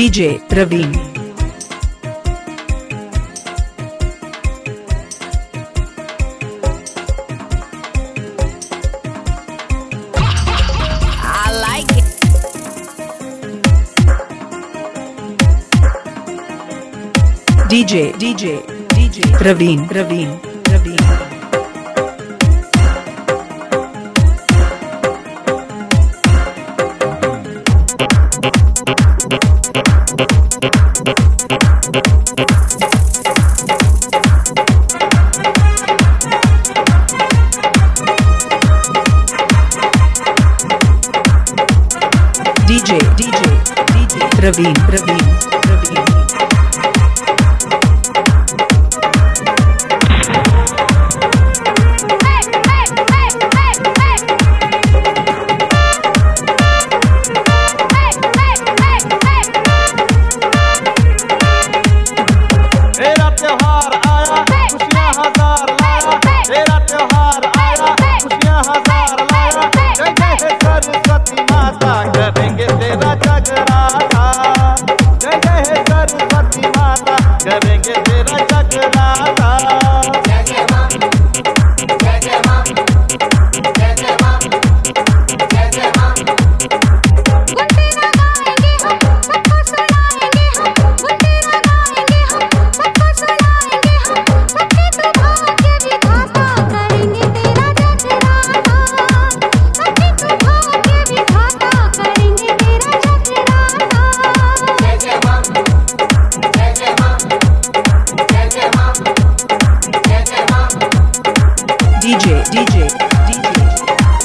DJ Praveen. DJ DJ DJ Praveen Praveen Praveen DJ DJ DJ Raveen Raveen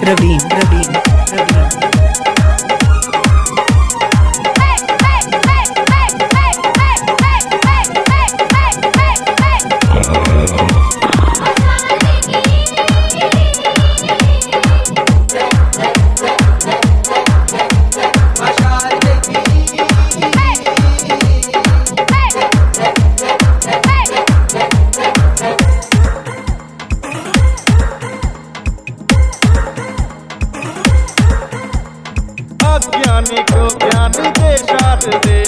Ravine, Ravine.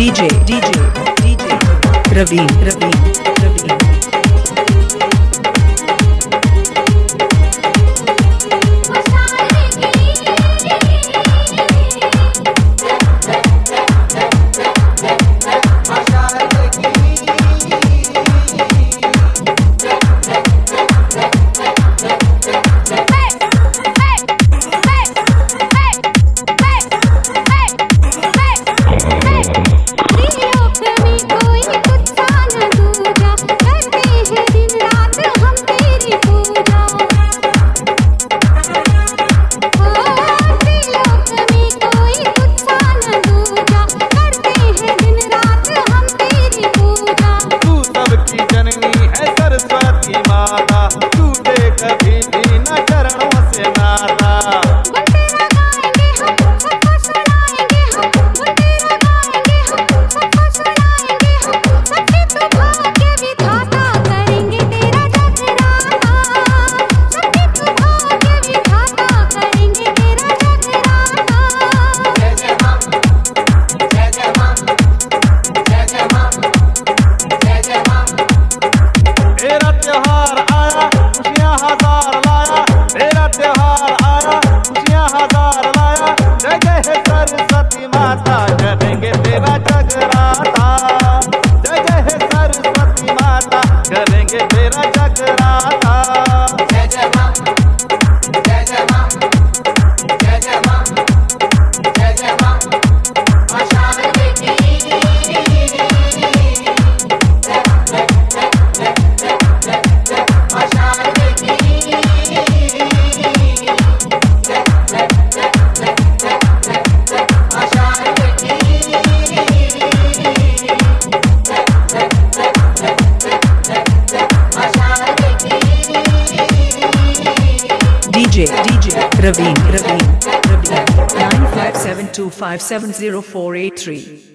DJ DJ DJ Raveen Raveen सारा तू दे कभी करेंगे तेरा जगराता DJ DJ Raveen Raveen Raveen 9572570483